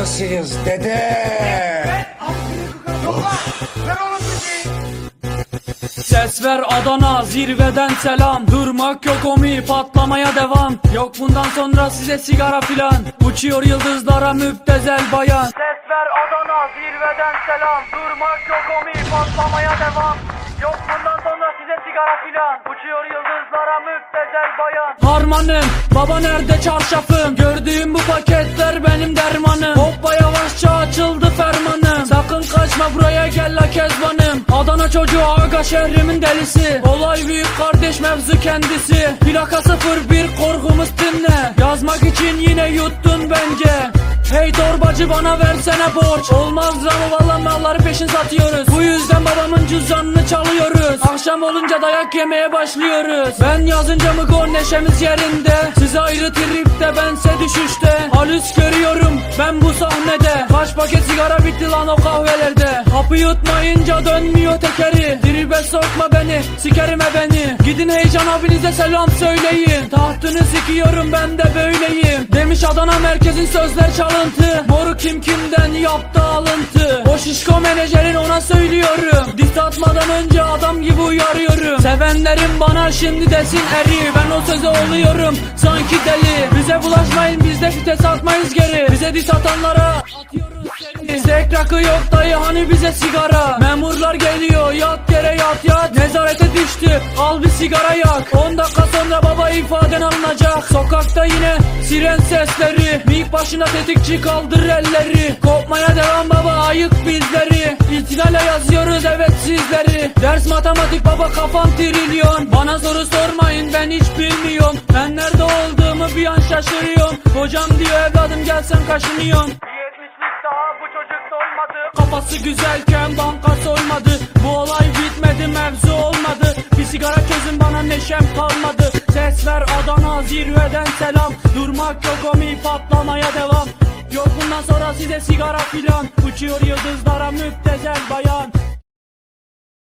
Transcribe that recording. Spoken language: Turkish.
hastasıyız dede. Ses ver Adana zirveden selam. Durmak yok omi patlamaya devam. Yok bundan sonra size sigara filan. Uçuyor yıldızlara müptezel bayan. Ses ver Adana zirveden selam. Durmak yok omi patlamaya devam. Yok bundan sonra size sigara filan. Uçuyor yıldızlara müptezel bayan. Harmanım baba nerede çarşafım? Gördüğüm bu gel la kezbanım. Adana çocuğu aga şehrimin delisi. Olay büyük kardeş mevzu kendisi. Plaka 01 korkumuz dinle. Yazmak için yine yuttun bence. Hey torbacı bana versene borç. Olmaz ama valla malları peşin satıyoruz. Bu yüzden babamın cüzdanını çalıyoruz. Akşam olunca dayak yemeye başlıyoruz. Ben yazınca mı gol neşemiz yerinde? Siz ayrı tripte bense düşüşte. Halüs görüyorum ben bu sahnede Kaç paket sigara bitti lan o kahvelerde. Hapı yutmayınca dönmüyor tekeri. Tribe sokma beni sikerim e beni. Gidin heyecan abinize selam söyleyin. Tahtını sikiyorum ben de böyleyim. Demiş Adana merkezin sözler çalıntı. Moru kim kimden yaptı alıntı. O şişko menajerin ona söylüyorum. Diss atmadan önce adam gibi uyarıyorum. Sevenlerim bana şimdi desin eri. Ben o söze oluyorum. Sanki deli. Bize bulaşmayın biz de vites atmayız geri. Bize diss atanlara Zek rakı yok dayı hani bize sigara? Memurlar geliyor yat yere yat yat. Nezarete düştü al bir sigara yak. 10 dakika sonra baba ifaden alınacak. Sokakta yine siren sesleri. Mik başına tetikçi kaldır elleri. Kopmaya devam baba ayık bizleri. İhtilale yazıyoruz evet sizleri. Ders matematik baba kafam trilyon. Bana soru sormayın ben hiç bilmiyorum. Ben nerede olduğumu bir an şaşırıyorum. Hocam diyor evladım gelsen kaşınıyorum Kafası güzelken banka soymadı. Bu olay bitmedi mevzu olmadı. Bir sigara çözün bana neşem kalmadı. Ses ver Adana zirveden selam. Durmak yok omi patlamaya devam? Yok bundan sonra size sigara filan. Uçuyor yıldızlara müptezel bayan